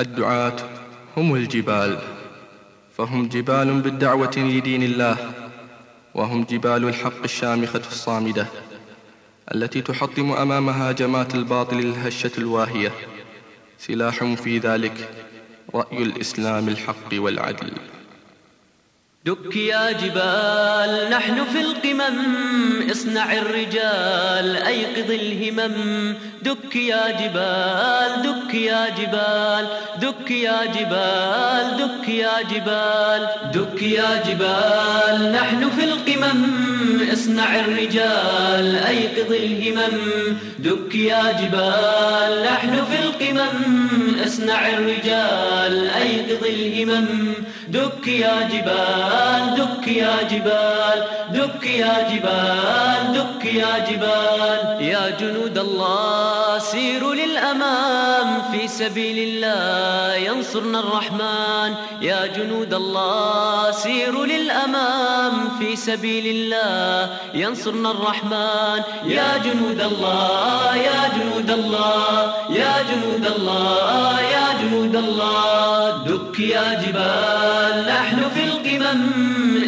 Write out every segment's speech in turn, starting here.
الدعاة هم الجبال فهم جبال بالدعوة لدين الله وهم جبال الحق الشامخة الصامدة التي تحطم أمام هاجمات الباطل الهشة الواهية. سلاح في ذلك رأي الإسلام الحق والعدل. دك يا جبال نحن في القمم اصنع الرجال أيقظ الهمم. دك يا جبال دك يا جبال دك يا جبال دك يا جبال دك يا جبال. نحن في القمم اصنع الرجال أيقظ الهمم. دك يا جبال نحن في القمم اصنع الرجال. الهمم دك يا جبال دك يا جبال دك يا جبال دك يا جبال. يا جنود الله سيروا للأمام في سبيل الله ينصرنا الرحمن. يا جنود الله سيروا للأمام في سبيل الله ينصرنا الرحمن. يا جنود الله يا جنود الله يا جنود الله. الله دك يا جبال. نحن في القمم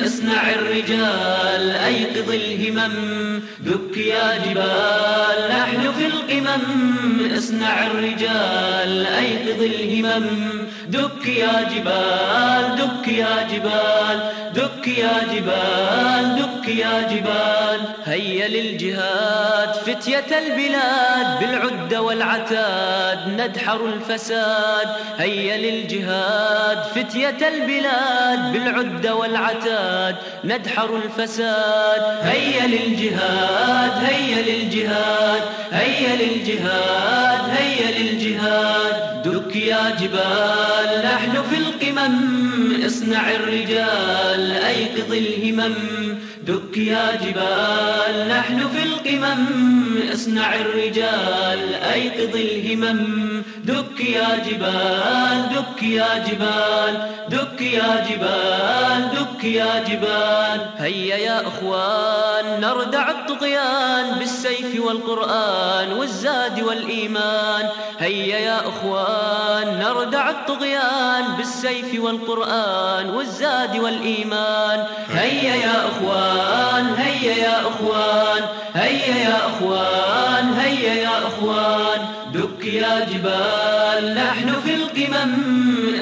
اصنع الرجال أيقظ الهمم. دك يا جبال. القمم اصنع الرجال أيقظ الهمم. دك يا جبال دك يا جبال دك يا جبال دك يا جبال. هيا للجهاد فتية البلاد بالعدة والعتاد ندحر الفساد. هيا للجهاد فتية البلاد بالعدة والعتاد ندحر الفساد. هيا للجهاد هيا للجهاد هيا للجهاد. هيا للجهاد. دك يا جبال نحن في القمم اصنع الرجال أيقظ الهمم. دك يا جبال نحن في القمم اصنع الرجال أيقظ الهمم. دك يا جبال دك يا جبال دك يا جبال. دك يا جبال هيا يا أخوان نردع الطغيان بالسيف والقرآن والزاد والإيمان. هيا يا أخوان نردع الطغيان بالسيف والقرآن والزاد والإيمان. هيا يا أخوان هيا يا أخوان هيا يا أخوان هيا يا أخوان. دك يا جبال نحن في القمم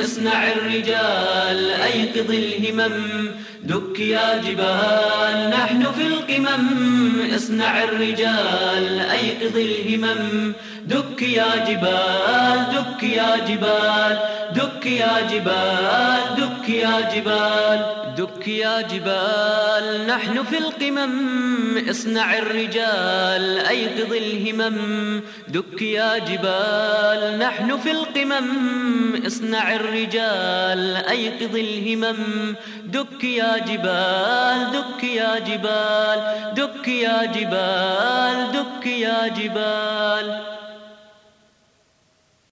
أصنع الرجال أيقظ الهمم. دك يا جبال نحن في القمم اصنع الرجال أيقظ الهمم. دك يا جبال دك يا جبال دك يا جبال دك يا جبال دك يا جبال. نحن في القمم اصنع الرجال أيقظ الهمم. دك يا جبال نحن في القمم. اصنع الرجال أيقظ الهمم. دك يا جبال دك يا جبال دك يا جبال دك يا جبال.